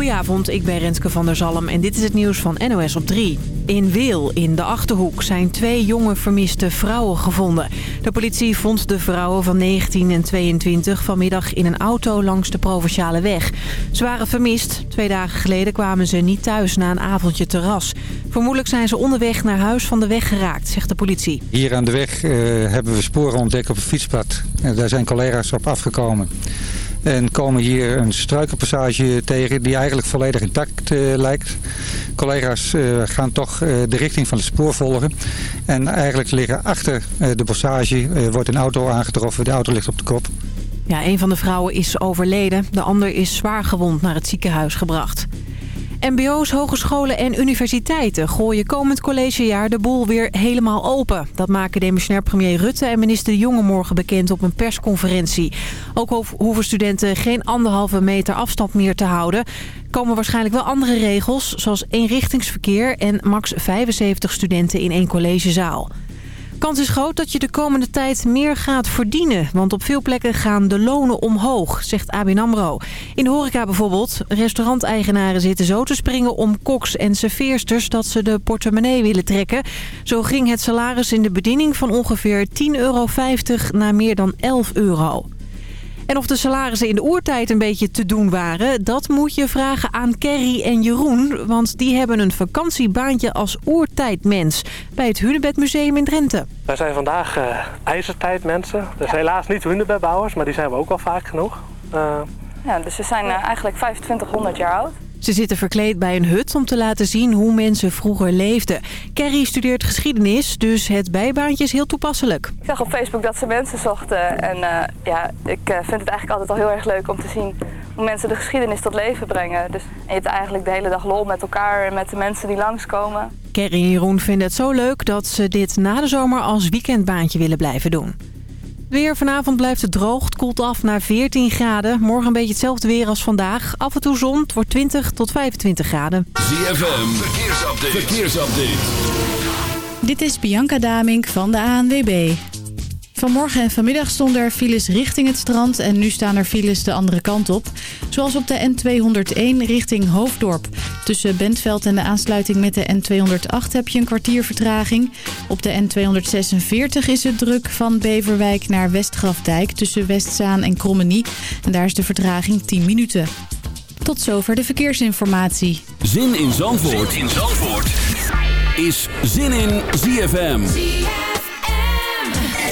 Goedenavond, ik ben Renske van der Zalm en dit is het nieuws van NOS op 3. In Weel, in de Achterhoek, zijn twee jonge vermiste vrouwen gevonden. De politie vond de vrouwen van 19 en 22 vanmiddag in een auto langs de Provinciale Weg. Ze waren vermist. Twee dagen geleden kwamen ze niet thuis na een avondje terras. Vermoedelijk zijn ze onderweg naar huis van de weg geraakt, zegt de politie. Hier aan de weg uh, hebben we sporen ontdekt op het fietspad. En daar zijn collega's op afgekomen. En komen hier een struikenpassage tegen die eigenlijk volledig intact uh, lijkt. Collega's uh, gaan toch uh, de richting van het spoor volgen. En eigenlijk liggen achter de passage wordt een auto aangetroffen. De auto ligt op de kop. Ja, een van de vrouwen is overleden. De ander is zwaar gewond naar het ziekenhuis gebracht. MBO's, hogescholen en universiteiten gooien komend collegejaar de boel weer helemaal open. Dat maken demissionair premier Rutte en minister Jonge morgen bekend op een persconferentie. Ook hoeven studenten geen anderhalve meter afstand meer te houden. Er komen waarschijnlijk wel andere regels, zoals eenrichtingsverkeer en max 75 studenten in één collegezaal. Kans is groot dat je de komende tijd meer gaat verdienen. Want op veel plekken gaan de lonen omhoog, zegt ABN AMRO. In de horeca bijvoorbeeld. Restauranteigenaren zitten zo te springen om koks en serveersters... dat ze de portemonnee willen trekken. Zo ging het salaris in de bediening van ongeveer 10,50 euro naar meer dan 11 euro. En of de salarissen in de oertijd een beetje te doen waren... dat moet je vragen aan Kerry en Jeroen. Want die hebben een vakantiebaantje als oertijdmens... bij het Hunebedmuseum in Drenthe. Wij zijn vandaag uh, ijzertijdmensen. Dus helaas niet hunebedbouwers, maar die zijn we ook wel vaak genoeg. Uh... Ja, dus we zijn uh, eigenlijk 2500 jaar oud. Ze zitten verkleed bij een hut om te laten zien hoe mensen vroeger leefden. Carrie studeert geschiedenis, dus het bijbaantje is heel toepasselijk. Ik zag op Facebook dat ze mensen zochten. En uh, ja, ik uh, vind het eigenlijk altijd al heel erg leuk om te zien hoe mensen de geschiedenis tot leven brengen. Dus, je hebt eigenlijk de hele dag lol met elkaar en met de mensen die langskomen. Carrie en Jeroen vinden het zo leuk dat ze dit na de zomer als weekendbaantje willen blijven doen. Weer vanavond blijft het droog. Het koelt af naar 14 graden. Morgen een beetje hetzelfde weer als vandaag. Af en toe zon. Het wordt 20 tot 25 graden. ZFM. Verkeersupdate. Verkeersupdate. Dit is Bianca Damink van de ANWB. Vanmorgen en vanmiddag stonden er files richting het strand en nu staan er files de andere kant op. Zoals op de N201 richting Hoofddorp. Tussen Bentveld en de aansluiting met de N208 heb je een kwartier vertraging. Op de N246 is het druk van Beverwijk naar Westgrafdijk tussen Westzaan en Krommenie. En daar is de vertraging 10 minuten. Tot zover de verkeersinformatie. Zin in Zandvoort, zin in Zandvoort. is Zin in ZFM.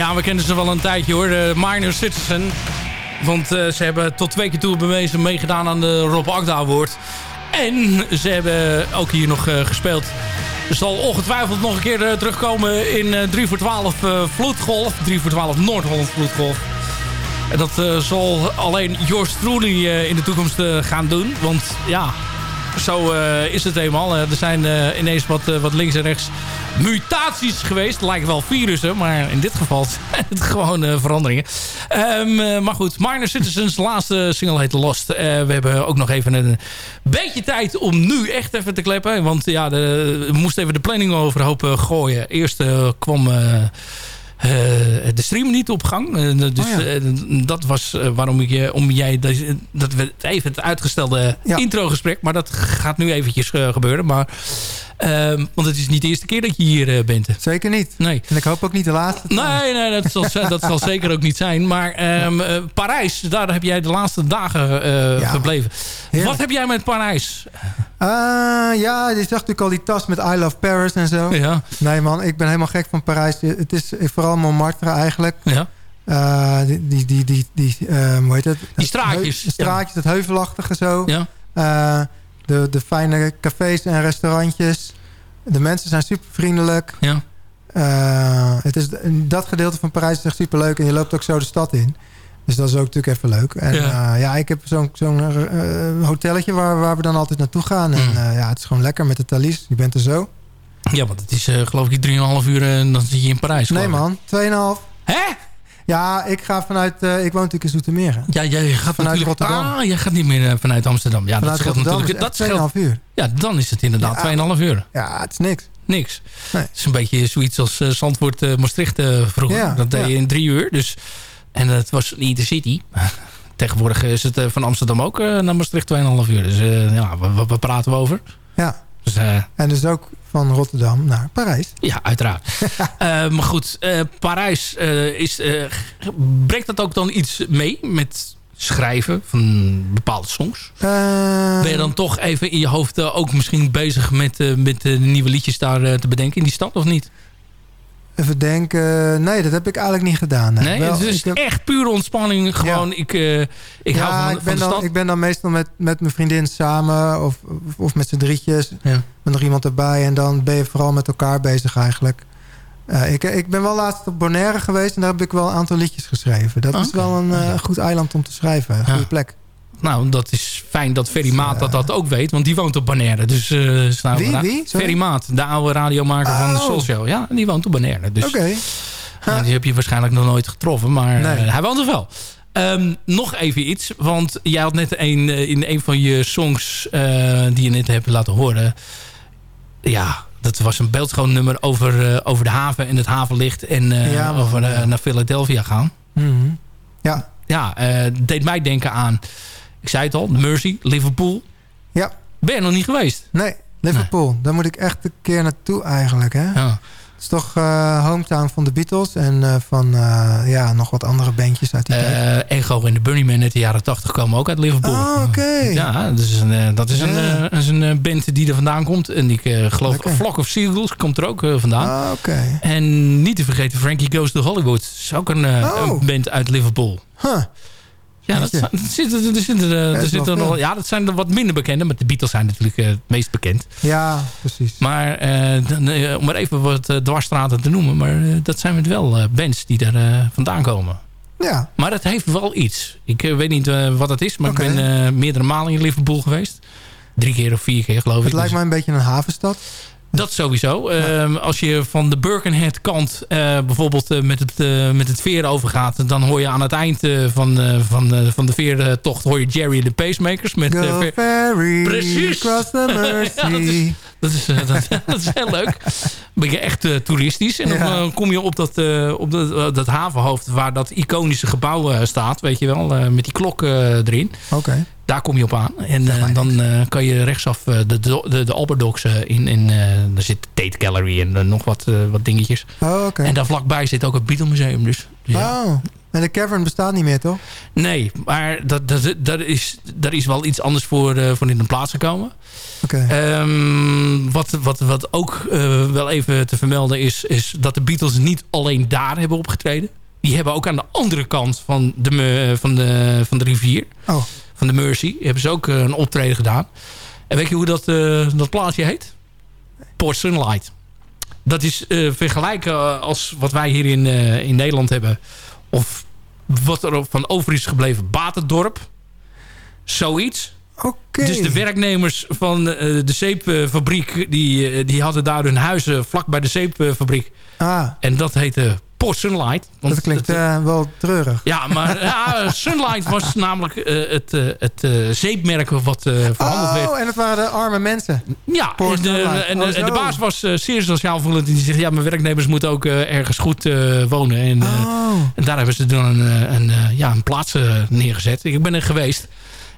Ja, we kennen ze wel een tijdje hoor. De Minor Citizen. Want uh, ze hebben tot twee keer toe bewezen meegedaan aan de Rob Agda Award. En ze hebben ook hier nog uh, gespeeld. Er zal ongetwijfeld nog een keer uh, terugkomen in 3 voor 12 Vloedgolf. 3 voor 12 Noord-Holland Vloedgolf. En dat zal alleen Joost Truly in de toekomst gaan doen. Want ja, zo uh, is het eenmaal. Uh, er zijn uh, ineens wat, wat links en rechts mutaties geweest. Lijken wel virussen, maar in dit geval zijn het gewoon veranderingen. Um, maar goed, Minor Citizens laatste single heet Lost. we hebben ook nog even een beetje tijd om nu echt even te kleppen. Want ja, de, we moesten even de planning overhoop gooien. Eerst kwam... Uh, de stream niet op gang. Uh, dus oh ja. uh, dat was waarom ik, om jij dat we even het uitgestelde ja. introgesprek, maar dat gaat nu eventjes gebeuren. Maar Um, want het is niet de eerste keer dat je hier bent. Zeker niet. Nee. En ik hoop ook niet de laatste. Nee, nee dat, zal, dat zal zeker ook niet zijn. Maar um, Parijs, daar heb jij de laatste dagen uh, ja. gebleven. Heerlijk. Wat heb jij met Parijs? ja, je zag natuurlijk al die tas met I Love Paris en zo. Ja. Nee man, ik ben helemaal gek van Parijs. Het is vooral Montmartre eigenlijk. Ja. Uh, die, die, die, die, die uh, hoe heet het? Die straatjes. Het straatjes, ja. het heuvelachtige zo. Ja. Uh, de, de fijne cafés en restaurantjes. De mensen zijn super vriendelijk. Ja. het is, dat gedeelte van Parijs is echt super leuk. En je loopt ook zo de stad in. Dus dat is ook natuurlijk even leuk. En ja, ja ik heb zo'n zo'n hotelletje waar, waar we dan altijd naartoe gaan. En mm. ja, het is gewoon lekker met de Thalys. Je bent er zo. Ja, want het is geloof ik 3,5 uur en dan zit je in Parijs. Nee man, 2,5. Hè? Ja, ik ga vanuit... Uh, ik woon natuurlijk in Zoetermeer. Ja, jij gaat vanuit Rotterdam. Ah, jij gaat niet meer uh, vanuit Amsterdam. Ja, vanuit dat scheelt natuurlijk. Dat scheelt 2,5 uur. Ja, dan is het inderdaad ja, 2,5 uur. Ja, het is niks. Niks. Nee. Het is een beetje zoiets als Zandvoort Maastricht vroeger. Ja, dat deed je in drie uur. Dus, en het was niet de city. Tegenwoordig is het van Amsterdam ook naar Maastricht 2,5 uur. Dus ja, waar praten we over? Ja. Dus, en dus ook van Rotterdam naar Parijs. Ja, uiteraard. uh, maar goed, uh, Parijs is, brengt dat ook dan iets mee met schrijven van bepaalde songs? ben je dan toch even in je hoofd ook misschien bezig met, met de nieuwe liedjes daar te bedenken in die stad of niet? Even denken. Nee, dat heb ik eigenlijk niet gedaan. Nee, nee het is echt pure ontspanning. Gewoon, ja. ik, uh, ik ja, hou van, ik ben van de dan, Ik ben dan meestal met, met mijn vriendin samen. Of, of met z'n drietjes. Ja. Met nog iemand erbij. En dan ben je vooral met elkaar bezig eigenlijk. Uh, ik, ik ben wel laatst op Bonaire geweest. En daar heb ik wel een aantal liedjes geschreven. Dat okay. is wel een uh, goed eiland om te schrijven. Een goede plek. Nou, dat is fijn dat Ferry Maat dat, dat ook weet. Want die woont op Bonaire. Dus, uh, wie? wie? Ferry Maat, de oude radiomaker oh. van de Soul Show. Ja, die woont op Bonaire. Dus, Oké. Okay. Uh, die heb je waarschijnlijk nog nooit getroffen. Maar nee. uh, hij woont er wel. Um, nog even iets. Want jij had net een, in een van je songs die je net hebt laten horen. Ja, dat was een beeldschoon nummer over, over de haven en het havenlicht. En ja, over naar Philadelphia gaan. Mm -hmm. Ja. Ja, deed mij denken aan ik zei het al, Mercy, Liverpool. Ja. Ben je nog niet geweest? Nee, Liverpool. Nee. Daar moet ik echt een keer naartoe eigenlijk. Hè? Ja. Het is toch uh, hometown van de Beatles en uh, van uh, ja, nog wat andere bandjes uit die tijd. Ego en de Bunnymen uit de jaren 80 komen ook uit Liverpool. Oh, oké. Okay. Ja, is een, dat is een, yeah. is een band die er vandaan komt. En ik geloof Lekker. Flock of Seagulls komt er ook vandaan. Ah, oké. Okay. En niet te vergeten Frankie Goes to Hollywood. Dat is ook een, oh. een band uit Liverpool. Huh. Ja, dat, dat zit, er zit, er, er zit er nog, ja, dat zijn de wat minder bekende. Maar de Beatles zijn natuurlijk uh, het meest bekend. Ja, precies. Maar uh, dan, uh, om maar even wat dwarsstraten te noemen. Maar dat zijn het wel bands die daar vandaan komen. Ja. Maar het heeft wel iets. Ik weet niet wat het is. Maar okay. ik ben meerdere malen in Liverpool geweest. Drie keer of vier keer geloof het ik. Het lijkt dus. mij een beetje een havenstad. Dat sowieso. Ja. Uh, als je van de Birkenhead kant uh, bijvoorbeeld uh, met, het, met het veer overgaat... dan hoor je aan het eind van, van, van de veertocht hoor je Jerry en de Pacemakers. Met, Go ferry, Precies. cross the mercy. ja, dat, is, dat, is, dat, dat, is, heel leuk. Ben je echt toeristisch. En dan kom je op dat, op dat, dat havenhoofd waar dat iconische gebouw staat. Weet je wel, met die klok erin. Oké. Okay. Daar kom je op aan. En uh, dan uh, kan je rechtsaf uh, de, de, de Alberdox in. En daar zit Tate Gallery en nog wat, wat dingetjes. Oh, okay. En daar vlakbij zit ook het Beatle Museum. Dus, dus oh. En de Cavern bestaat niet meer, toch? Nee, maar dat, dat, dat is, daar is wel iets anders voor, uh, voor in de plaats gekomen. Oké. Okay. Um, wat, wat, wat ook uh, wel even te vermelden is... is dat de Beatles niet alleen daar hebben opgetreden. Die hebben ook aan de andere kant van de, van de, van de rivier... Oh. Van de Mersey... hebben ze ook uh, een optreden gedaan. En weet je hoe dat, dat plaatsje heet? Port Sunlight. Dat is vergelijken als wat wij hier in, in Nederland hebben... of wat er van over is gebleven. Batendorp. Zoiets. Okay. Dus de werknemers van uh, de zeepfabriek... Die, die hadden daar hun huizen vlak bij de zeepfabriek. Ah. En dat heette Port Sunlight. Want dat klinkt uh, wel treurig. Ja, maar ja, Sunlight was namelijk het, het zeepmerk wat verhandeld oh, werd. Oh, en het waren de arme mensen. Ja, en de, en, oh, en de baas was zeer sociaal voelend. Die zegt, ja, mijn werknemers moeten ook ergens goed wonen. En, oh. en daar hebben ze dan een, een, ja, een plaats neergezet. Ik ben er geweest.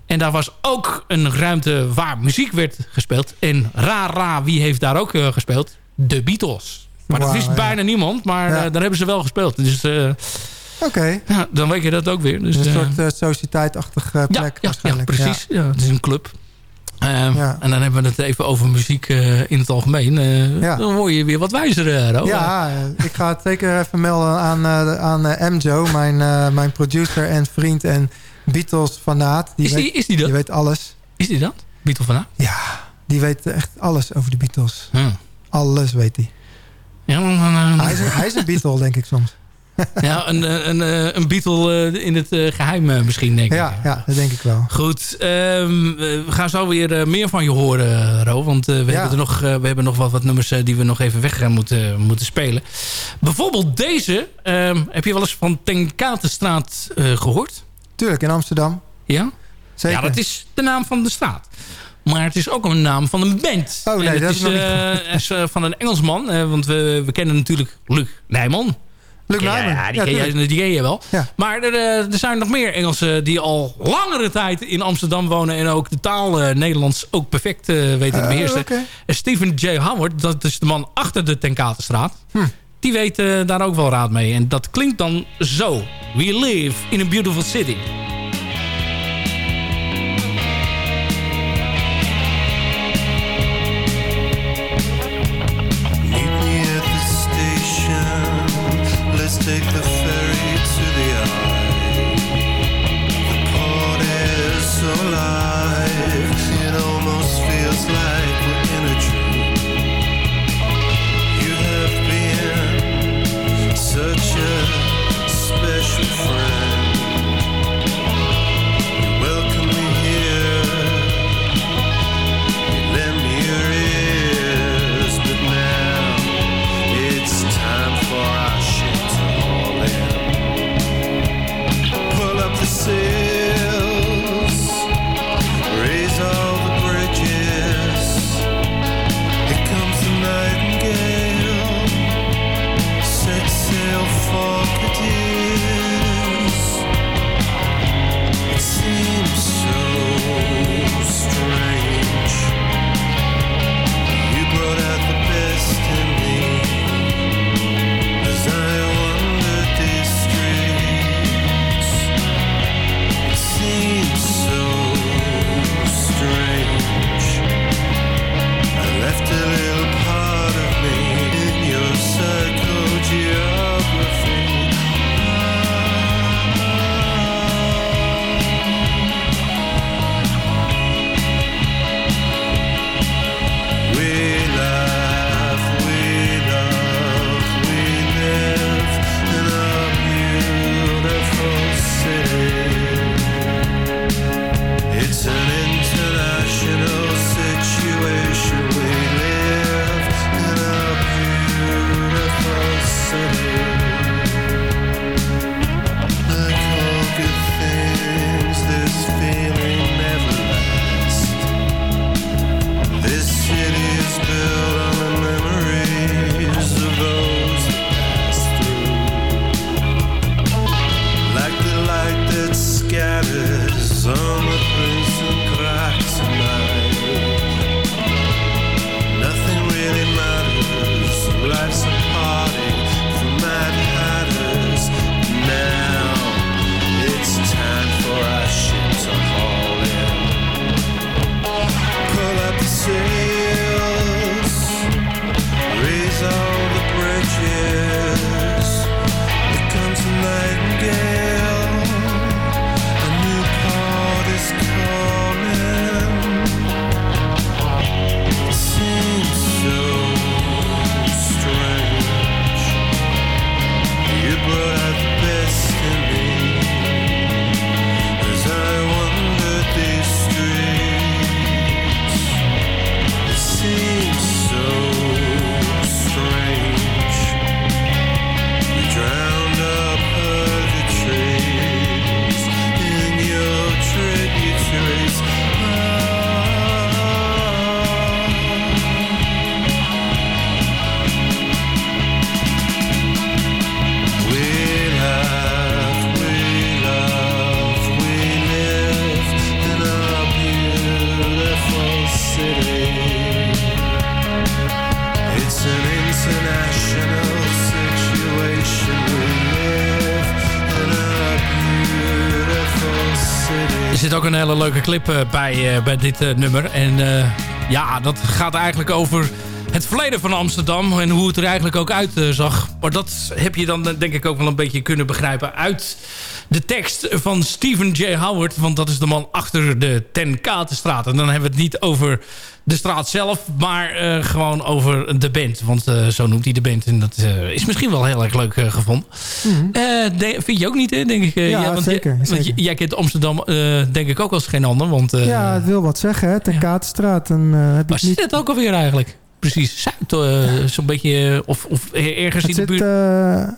En daar was ook een ruimte waar muziek werd gespeeld. En ra, ra, wie heeft daar ook gespeeld? De Beatles. Maar wow, dat wist ja. bijna niemand. Maar ja. uh, daar hebben ze wel gespeeld. Dus uh, Oké. Okay. Ja, dan weet je dat ook weer. Dus, een soort uh, sociëteitachtig plek ja, waarschijnlijk. Ja, precies. Ja. het is een club. Ja. En dan hebben we het even over muziek in het algemeen. Dan word je weer wat wijzer, Ro. Ja, ik ga het zeker even melden aan, aan MJo, mijn, mijn producer en vriend en Beatles fanaat. Die is, die, weet, is die dat? Die weet alles. Is die dat? Beatles fanaat? Ja, die weet echt alles over de Beatles. Hmm. Alles weet hij. Dan, hij, is een, hij is een Beatle, denk ik soms. ja, een, een, een Beatle in het geheim misschien, denk ja, ik. Ja, dat denk ik wel. Goed, um, we gaan zo weer meer van je horen, Ro. Want uh, we, ja. hebben er nog, uh, we hebben nog wat, wat nummers uh, die we nog even weg moeten, moeten spelen. Bijvoorbeeld deze. Um, heb je wel eens van Tenkatenstraat gehoord? Tuurlijk, in Amsterdam. Ja? Zeker. Ja, dat is de naam van de straat. Maar het is ook een naam van een band. Oh nee, en dat is, is nog uh, is uh, van een Engelsman. Uh, want we, we kennen natuurlijk Luc Nijman. Luc Nijman. Ja, die, ja, ken je, die ken je wel. Ja. Maar er, er, zijn nog meer Engelsen die al langere tijd in Amsterdam wonen... en ook de taal Nederlands ook perfect weten te beheersen. Okay. Stephen J. Howard, dat is de man achter de Tenkatenstraat. Hm. Die weet daar ook wel raad mee. En dat klinkt dan zo. We live in a beautiful city. Zit ook een hele leuke clip eh, bij, eh, bij dit eh, nummer. En ja, dat gaat eigenlijk over het verleden van Amsterdam. En hoe het er eigenlijk ook uitzag. maar dat heb je dan denk ik ook wel een beetje kunnen begrijpen uit de tekst van Stephen J. Howard. Want dat is de man achter de Ten Katenstraat. En dan hebben we het niet over de straat zelf, maar eh, gewoon over de band. Want eh, zo noemt hij de band. En dat eh, is misschien wel heel erg leuk gevonden. De- vind je ook niet, hè, denk ik? eh, Ja, want zeker, je- zeker. jij kent Amsterdam, denk ik, ook als geen ander. Want, ja, het wil wat zeggen, hè. Ten Katenstraat. Dan eh, heb je waar zit het ook alweer eigenlijk? Precies, Zuid, eh, zo'n beetje, of, of ergens Het in de zit, buurt. eh,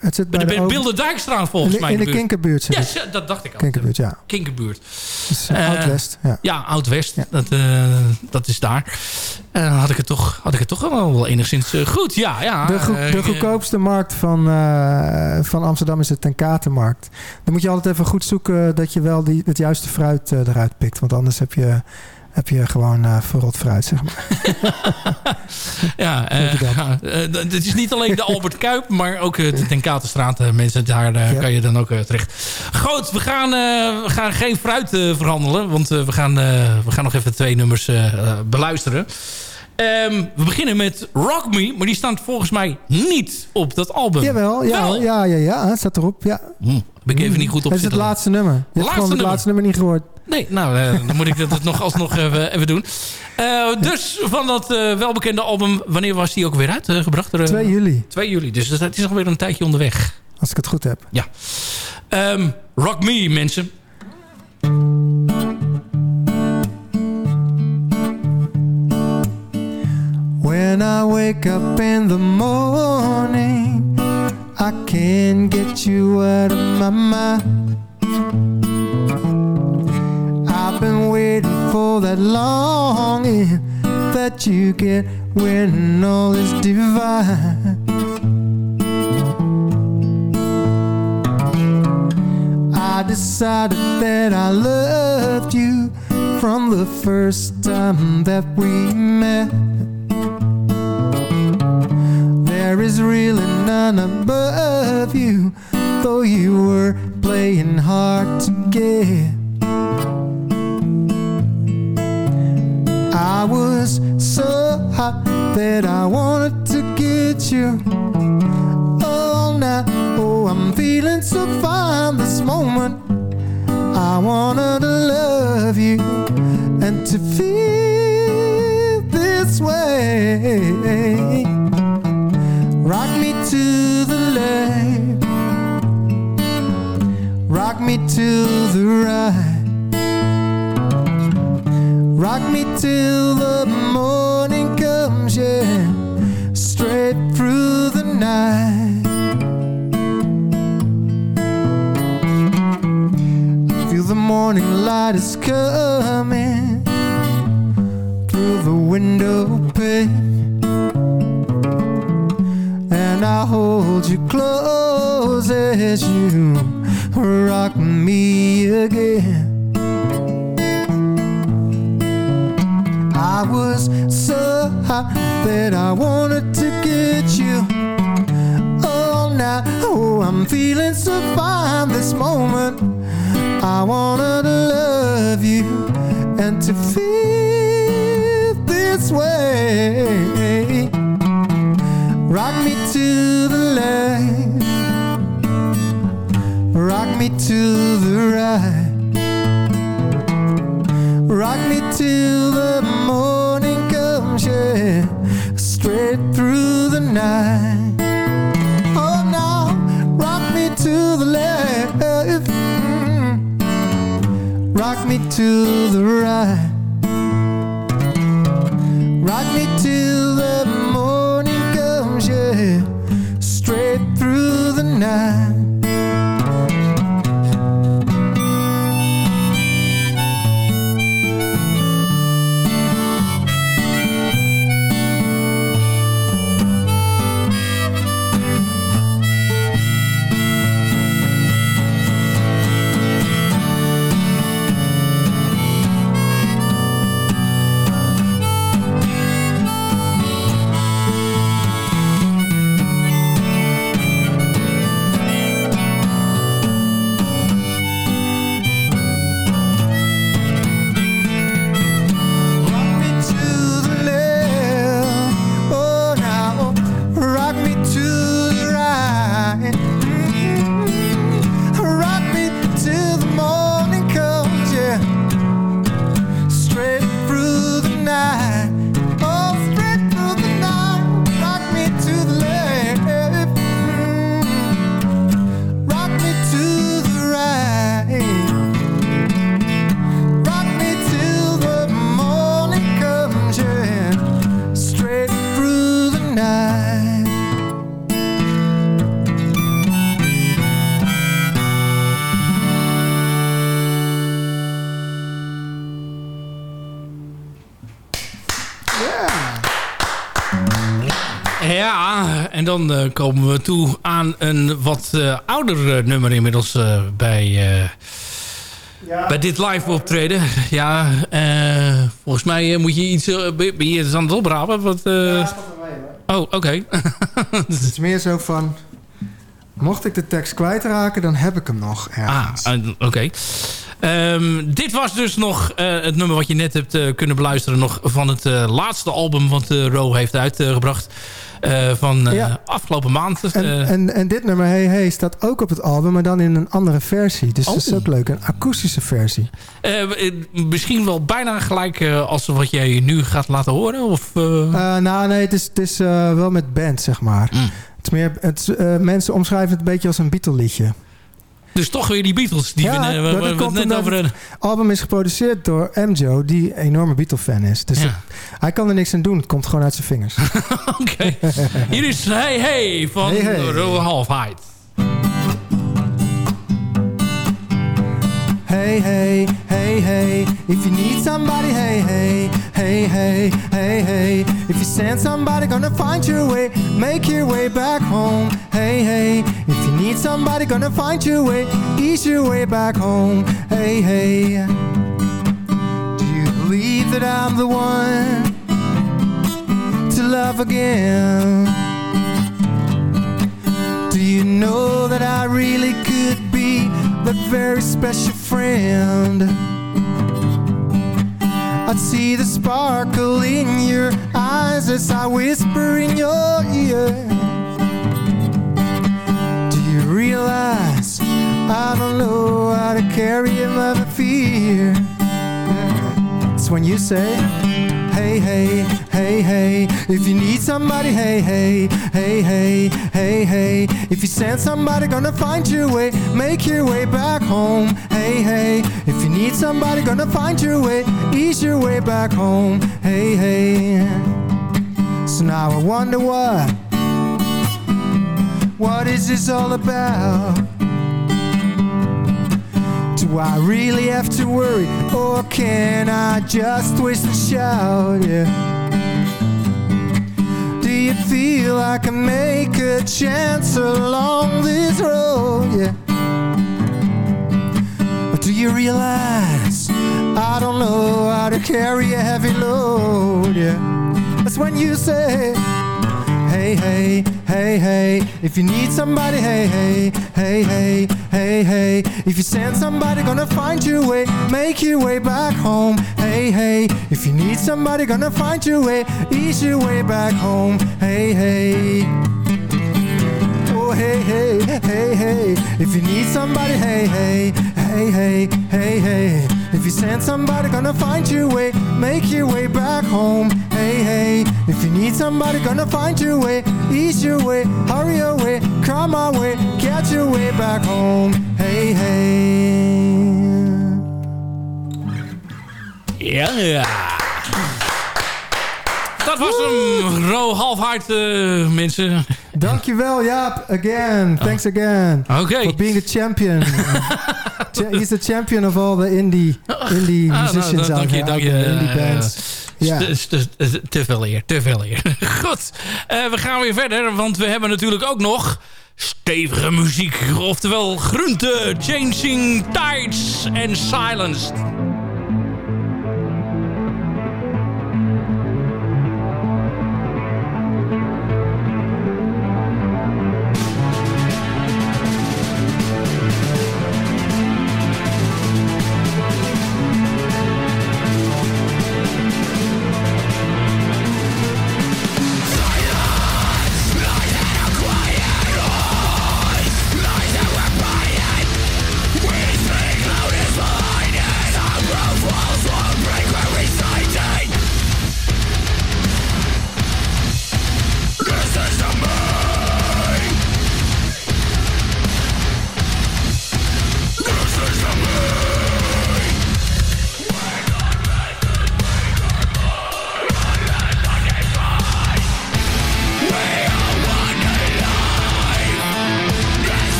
het zit bij de, bij de... Bilderdijkstraat volgens in, mij. in de buurt. Kinkerbuurt Ja, dat dacht ik al. Kinkerbuurt, ja. Kinkerbuurt. Dus, eh, Eh, Oud-West, ja. Ja, Oud-West. Ja. Dat, eh, dat is daar. Eh, had, ik het toch, had ik het toch wel, wel enigszins goed. Ja, ja. De, de goedkoopste markt van, van Amsterdam is de Ten Katenmarkt. Dan moet je altijd even goed zoeken dat je wel die, het juiste fruit eruit pikt. Want anders heb je, heb je gewoon eh verrot fruit, zeg maar. Ja, eh, ja, eh, het is niet alleen de Albert Kuip, maar ook eh, de Ten Katenstraat. eh, mensen, daar eh, Ja. kan je dan ook eh, terecht. Goed, we gaan, eh, we gaan geen fruit eh, verhandelen. Want eh, we, gaan, eh, we gaan nog even twee nummers eh, eh, beluisteren. Ehm, we beginnen met Rock Me, maar die staat volgens mij niet op dat album. Jawel, ja, Wel? ja, ja, ja, het staat erop. Ja. Hm, heb ik even niet goed op Het is het laatste nummer. Je Laatste het nummer. laatste nummer niet gehoord. Nee, nou, eh, dan moet ik dat nog alsnog even, even doen. Eh, dus van dat eh, welbekende album, wanneer was die ook weer uitgebracht? Er, eh, 2 juli, 2 juli, dus het is alweer een tijdje onderweg. als ik het goed heb. Ja. Ehm, rock Me, mensen. When I wake up in the morning, I can't get you out of my mind. For that longing that you get when all is divine. I decided that I loved you from the first time that we met. There is really none above you, though you were playing hard to get. I wanted to get you oh, all night. Oh, I'm feeling so fine this moment. I wanted to love you and to feel this way. Rock me to the left, rock me to the right. Rock me till the night. Feel the morning light is coming through the window pane, and I hold you close as you rock me again. I was so hot that I wanted I'm feeling this moment. I wanted to love you and to feel this way. Rock me to the left, rock me to the right. Rock me till to the right. Dan eh, komen we toe aan een wat eh, ouder eh, nummer inmiddels bij, eh, bij dit live optreden. Ja, eh, volgens mij moet je iets... eh, ben je aan het oprapen? Wat, eh, Oh, oké. Het is meer zo van... Mocht ik de tekst kwijtraken, dan heb ik hem nog Ah, ergens. eh, oké. Ehm, dit was dus nog eh, het nummer wat je net hebt eh, kunnen beluisteren... nog van het eh, laatste album wat uh, Ro heeft uitgebracht... eh, van eh, Ja. afgelopen maand. En, Eh, en, en dit nummer, Hey Hey, staat ook op het album, maar dan in een andere versie. Dus dat is Oh. ook leuk, een akoestische versie. misschien wel bijna gelijk als wat jij nu gaat laten horen? Of, nou, nee, het is, het is wel met band, zeg maar. Mm. Het is meer, het, mensen omschrijven het een beetje als een Beatle-liedje. Dus toch weer die Beatles die Ja, we, we- net over het- album is geproduceerd door MJO, die een enorme Beatle-fan is. Dus Ja. het- hij kan er niks aan doen. Het komt gewoon uit zijn vingers. Oké. Hier is Hey Hey van Hey Hey. Ro Halfheid. Hey, hey, hey, hey. If you need somebody, hey, hey, hey, hey, hey, hey. If you send somebody, gonna find your way, make your way back home. Hey, hey. If you need somebody, gonna find your way, ease your way back home. Hey, hey. Do you believe that I'm the one to love again? Do you know that I really could be the very special friend? I'd see the sparkle in your eyes as I whisper in your ear. Do you realize I don't know how to carry a love and fear? It's when you say, hey, hey, hey, hey. If you need somebody, hey, hey, hey, hey, hey, hey. If you send somebody, gonna find your way, make your way back home. Hey, hey. If you need somebody, gonna find your way, ease your way back home. Hey, hey. So now I wonder what, what is this all about? Do I really have to worry Or can I just twist and shout, yeah you feel like I can make a chance along this road, yeah. Or do you realize I don't know how to carry a heavy load, yeah? That's when you say Hey, hey, hey, hey If you need somebody, hey, hey, hey, hey, hey, hey If you send somebody, gonna find your way Make your way back home Hey, hey If you need somebody, gonna find your way Ease your way back home Hey, hey Oh, hey, hey, hey, hey If you need somebody, hey, hey, hey, hey, hey, hey If you send somebody, gonna find your way Make your way back home Hey, hey If you need somebody, gonna find your way Ease your way, hurry your way Come my way, get your way back home Hey, hey Ja, ja. Dat was hem. Ro Halfhard, eh, mensen. Dankjewel Jaap, again, thanks again Oké. For being a champion Cha- He's the champion of all the indie, indie Ah, nou, musicians dank out here, dank je. indie bands Ja. Te, veel eer, te veel eer. Goed, eh, we gaan weer verder, want we hebben natuurlijk ook nog stevige muziek. Oftewel Groente, Changing Tides en Silence.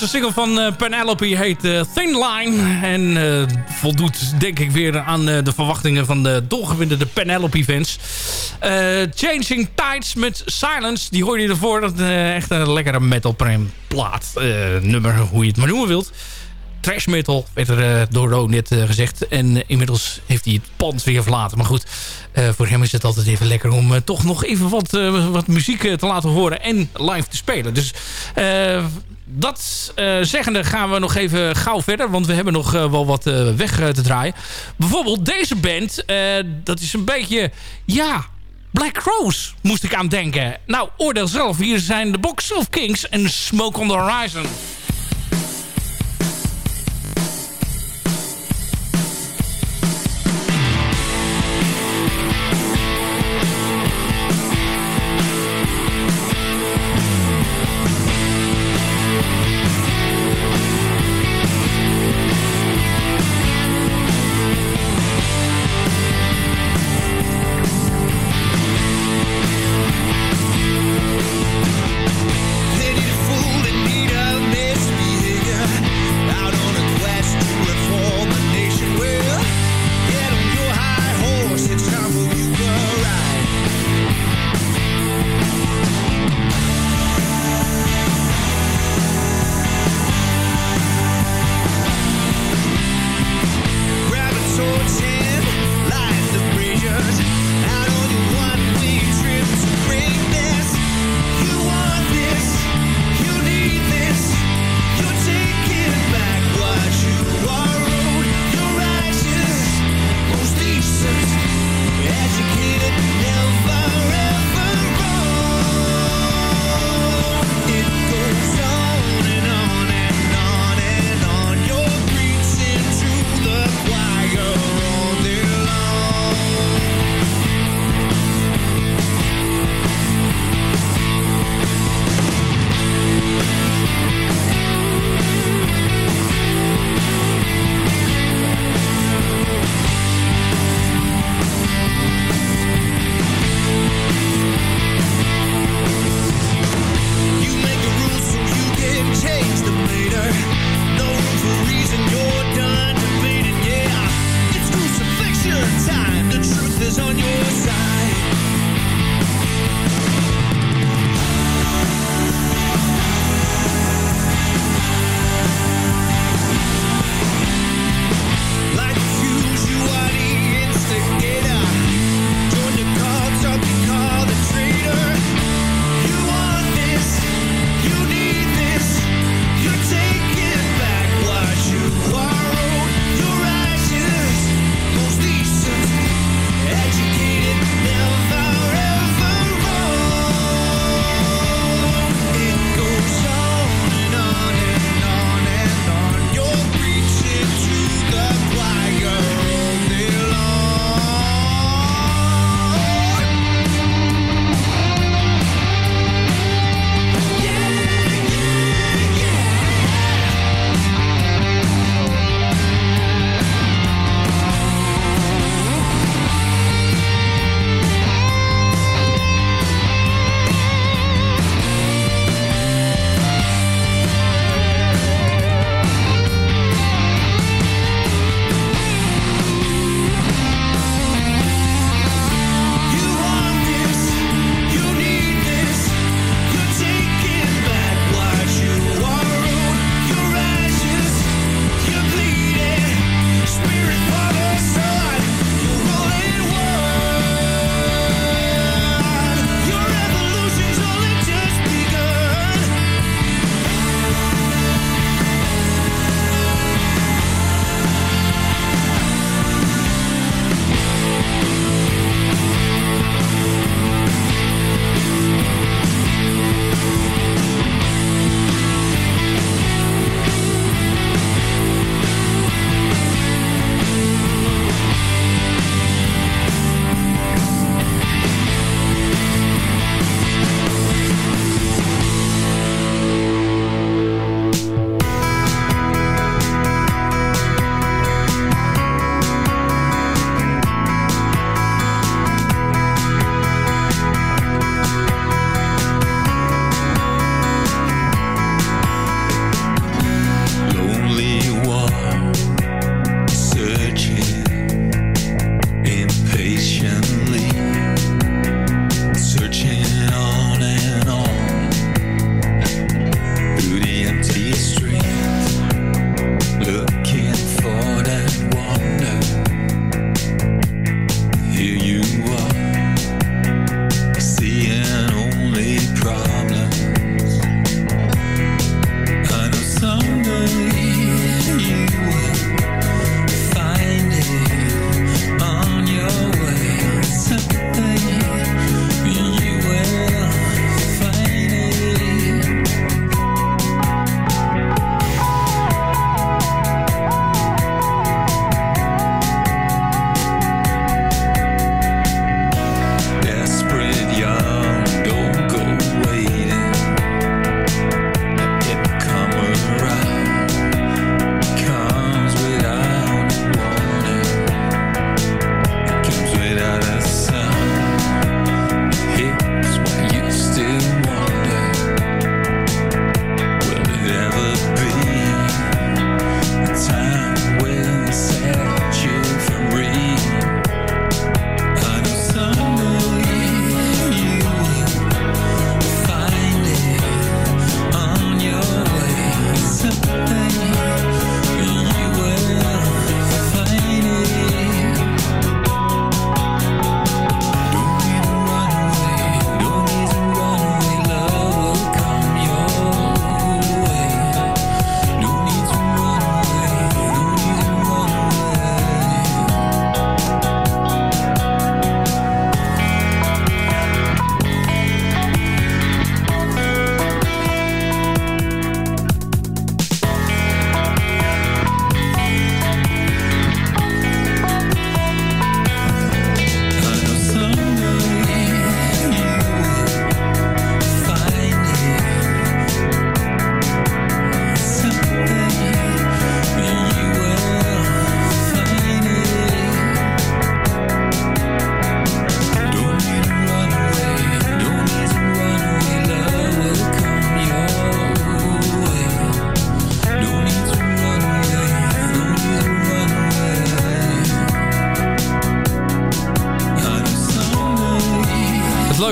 Laatste single van eh, Penelope heet eh, Thin Line. En eh, voldoet denk ik weer aan de verwachtingen van de dolgewindende Penelope-fans. Eh, Changing Tides met Silence. Die hoor je ervoor. Dat echt een lekkere metal plaat. nummer, hoe je het maar noemen wilt. Trash metal, werd er eh, door Ro net gezegd. En inmiddels heeft hij het pand weer verlaten. Maar goed, voor hem is het altijd even lekker om toch nog even wat, wat muziek te laten horen. En live te spelen. Dus dat eh, zeggende gaan we nog even gauw verder. Want we hebben nog eh, wel wat eh, weg te draaien. Bijvoorbeeld deze band. dat is een beetje... Ja, Black Crows moest ik aan denken. Nou, oordeel zelf. Hier zijn de Box of Kings en Smoke on the Horizon.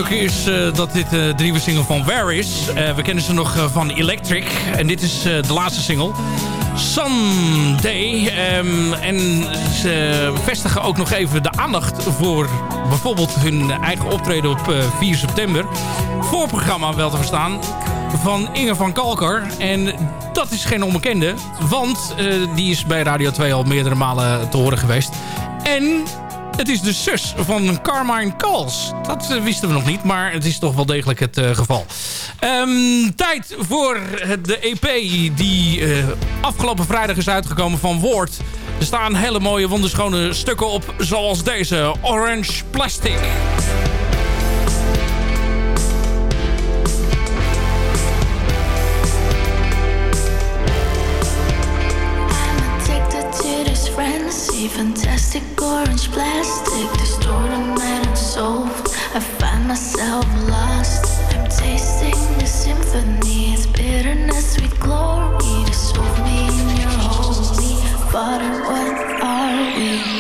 Leuke is eh, dat dit eh, de nieuwe single van Where is. Eh, we kennen ze nog van Electric. En dit is de laatste single. Sunday. Ehm, en ze vestigen ook nog even de aandacht voor bijvoorbeeld hun eigen optreden op eh, 4 september. Voorprogramma wel te verstaan van Inge van Kalker. En dat is geen onbekende, want die is bij Radio 2 al meerdere malen te horen geweest. En het is de zus van Carmine Calls. Dat eh, wisten we nog niet, maar het is toch wel degelijk het eh, geval. Ehm, tijd voor de EP die eh, afgelopen vrijdag is uitgekomen van Woord. Er staan hele mooie wonderschone stukken op, zoals deze Orange Plastic. Fantastic orange plastic, distorted and unsolved. I find myself lost. I'm tasting the symphony, its bitterness, sweet glory. Dissolve me in your holy water. What are we?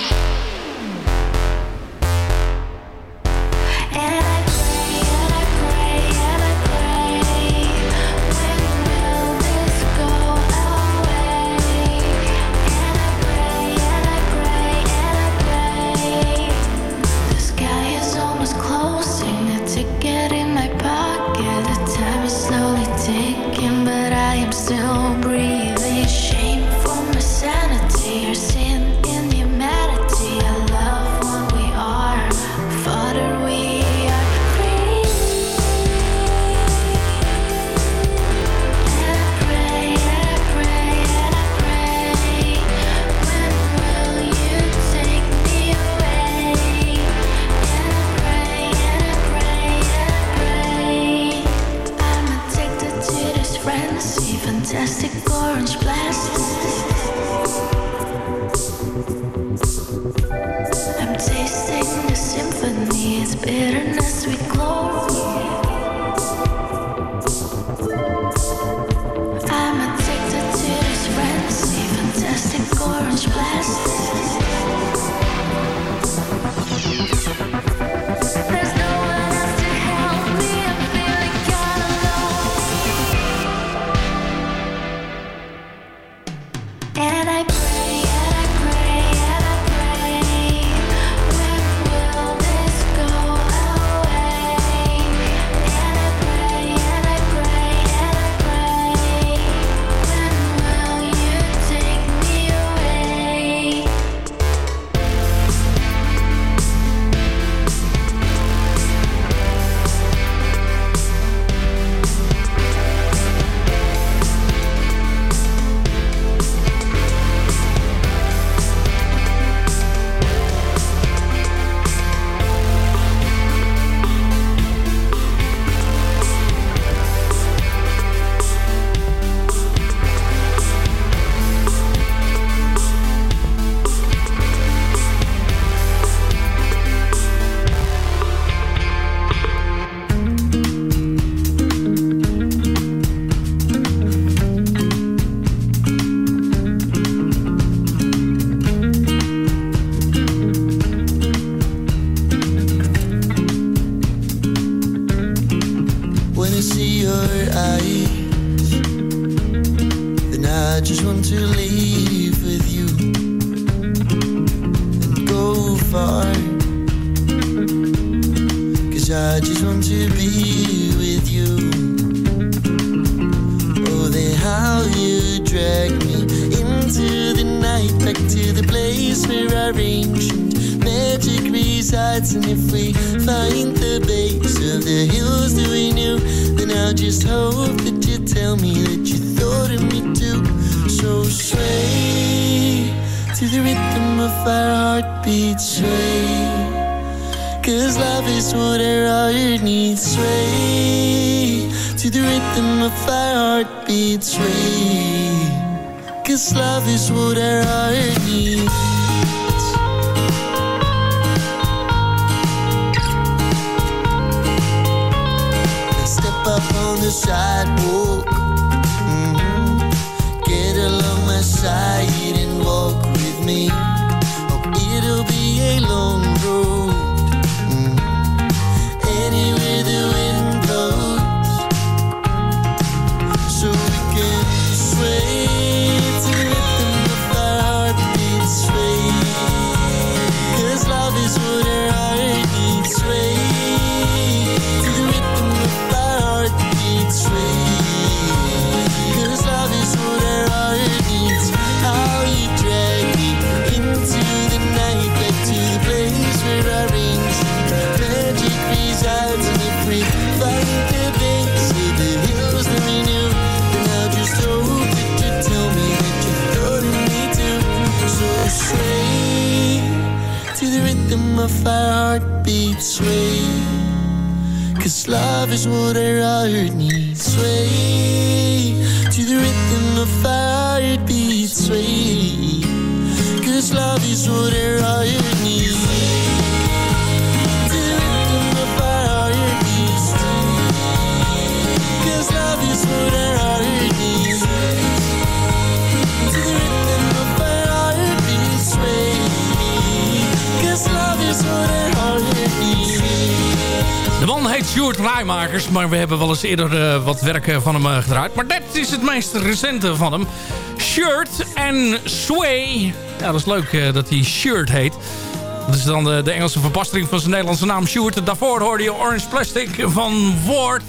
Up Maar we hebben wel eens eerder eh, wat werken van hem eh, gedraaid. Maar dit is het meest recente van hem. Shirt en Sway. Ja, dat is leuk eh, dat hij Shirt heet. Dat is dan de, Engelse verbastering van zijn Nederlandse naam Sjoerd. Daarvoor hoorde je Orange Plastic van Ward.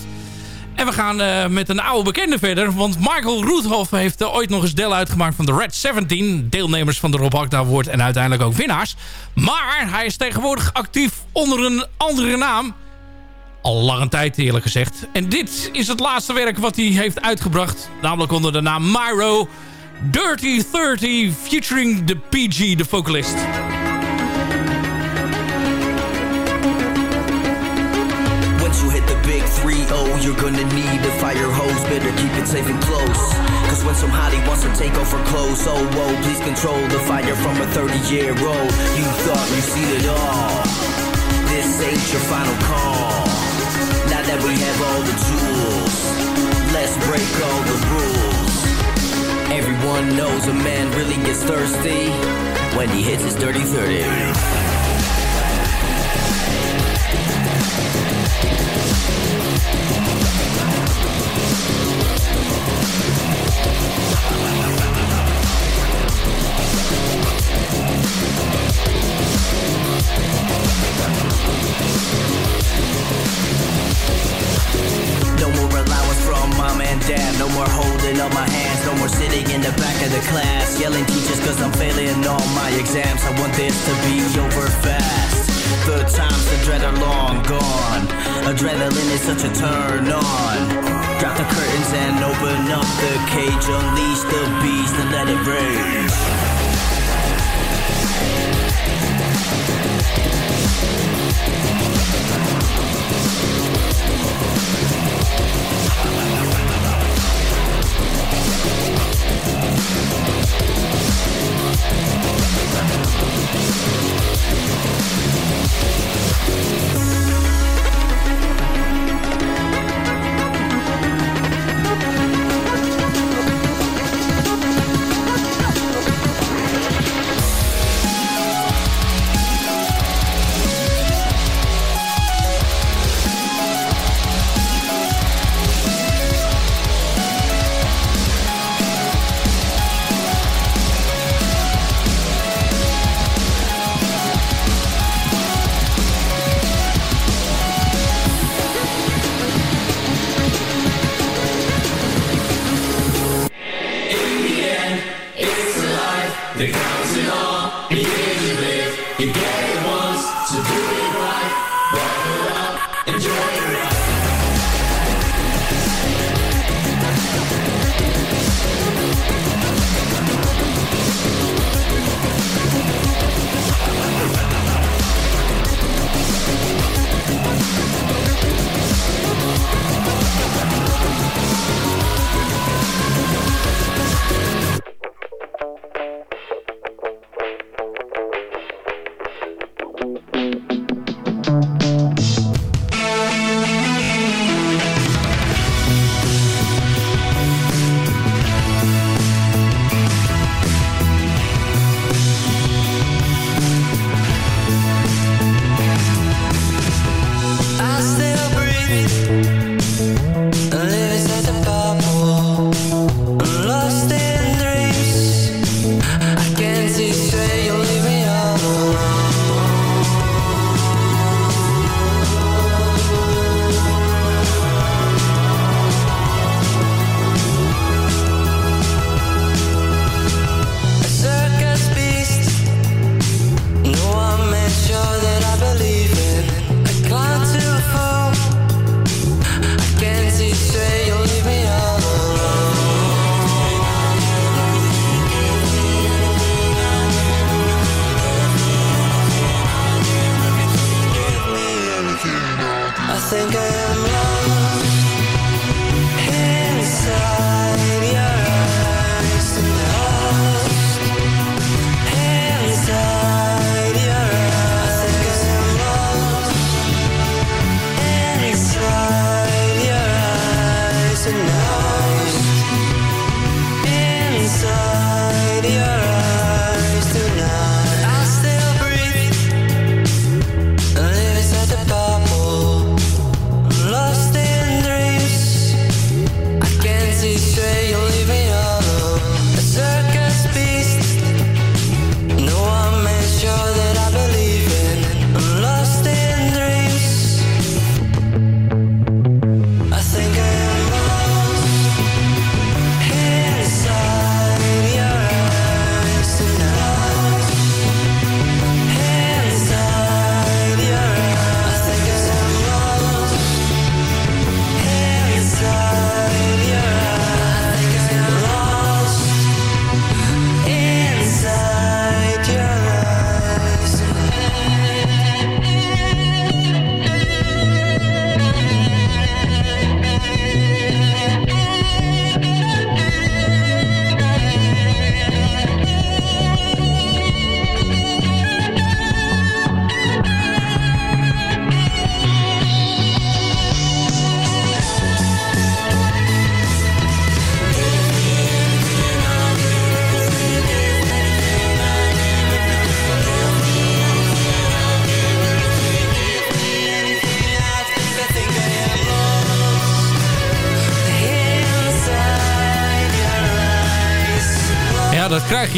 En we gaan eh, met een oude bekende verder. Want Michael Roethoff heeft eh, ooit nog eens deel uitgemaakt van de Red 17. Deelnemers van de Rob Hakda Award en uiteindelijk ook winnaars. Maar hij is tegenwoordig actief onder een andere naam. Al lange tijd eerlijk gezegd. En dit is het laatste werk wat hij heeft uitgebracht. Namelijk onder de naam Myro. Dirty 30 featuring the PG, de vocalist. Big 3-0, you're gonna need a fire hose. Better keep it safe and close. Cause when some hottie wants to take over clothes, oh whoa, please control the fire from a 30-year old. You thought you seen it all. This ain't your final call. That we have all the tools, let's break all the rules. Everyone knows a man really gets thirsty when he hits his dirty 30. No more allowance from mom and dad. No more holding up my hands. No more sitting in the back of the class. Yelling teachers cause I'm failing all my exams. I want this to be over fast. The times of dread are long gone. Adrenaline is such a turn on. Drop the curtains and open up the cage. Unleash the beast and let it rage. Yeah.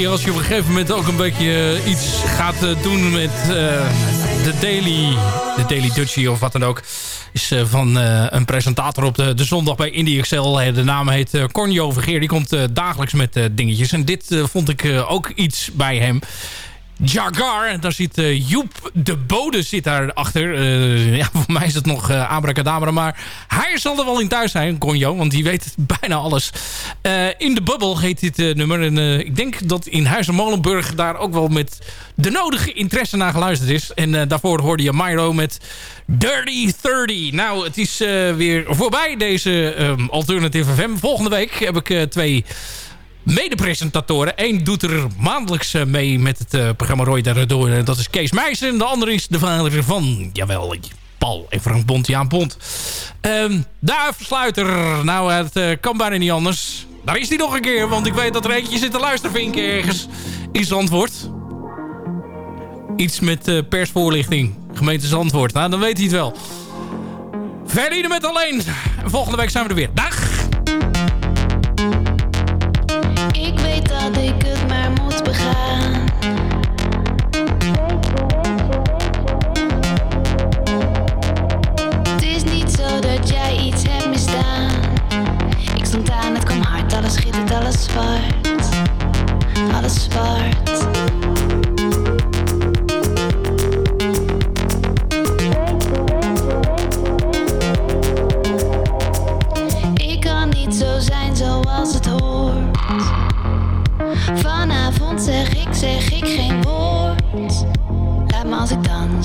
Als je op een gegeven moment ook een beetje eh, iets gaat eh, doen met eh, de Daily, de Daily Dutchie of wat dan ook. Is van een presentator op de, de zondag bij Indie Excel. De naam heet Cornio Vergeer. Die komt dagelijks met dingetjes. En dit vond ik ook iets bij hem. Jagar, daar zit eh, Joep de Bode zit daarachter. Uh, ja, voor mij is het nog uh, abracadabra, maar hij zal er wel in thuis zijn, Conjo, want die weet bijna alles. Uh, in de Bubble heet dit uh, nummer en ik denk dat in Huizen Molenburg daar ook wel met de nodige interesse naar geluisterd is. En daarvoor hoorde je Myro met Dirty 30. Nou, het is weer voorbij deze um, Alternative FM. Volgende week heb ik twee medepresentatoren. Eén doet er maandelijks uh, mee met het uh, programma Roy daardoor. Dat is Kees Meijsen. En de andere is de vader van, jawel, Paul en Frank Bontiaan Bond. Um, de afsluiter. Nou, het kan bijna niet anders. Daar is hij nog een keer, want ik weet dat er eentje zit te luisteren, vinken ergens in Zandvoort. Iets met persvoorlichting. Gemeente Zandvoort. Nou, dan weet hij het wel. Verder met alleen. Volgende week zijn we er weer. Dag! Dat ik het maar moet begaan. Het is niet zo dat jij iets hebt misdaan. Ik stond aan, het kwam hard, alles schittert, alles zwart. Alles zwart.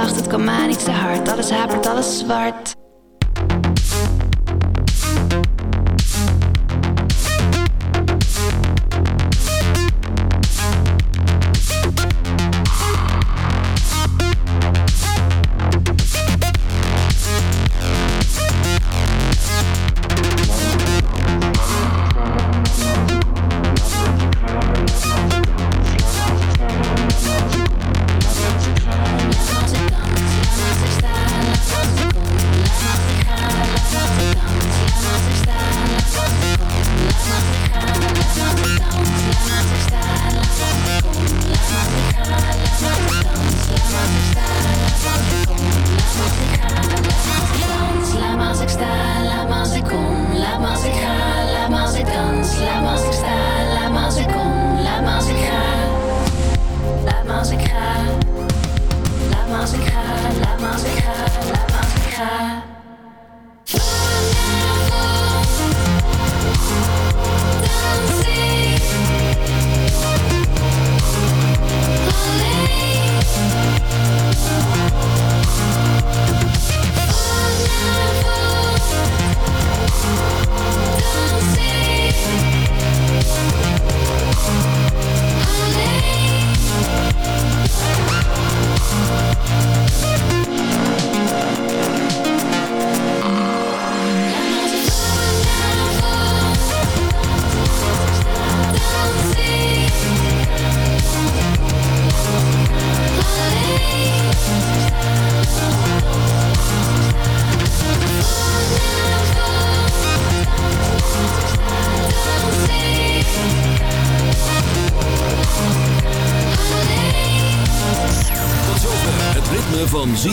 Zacht. Het kwam aan, ik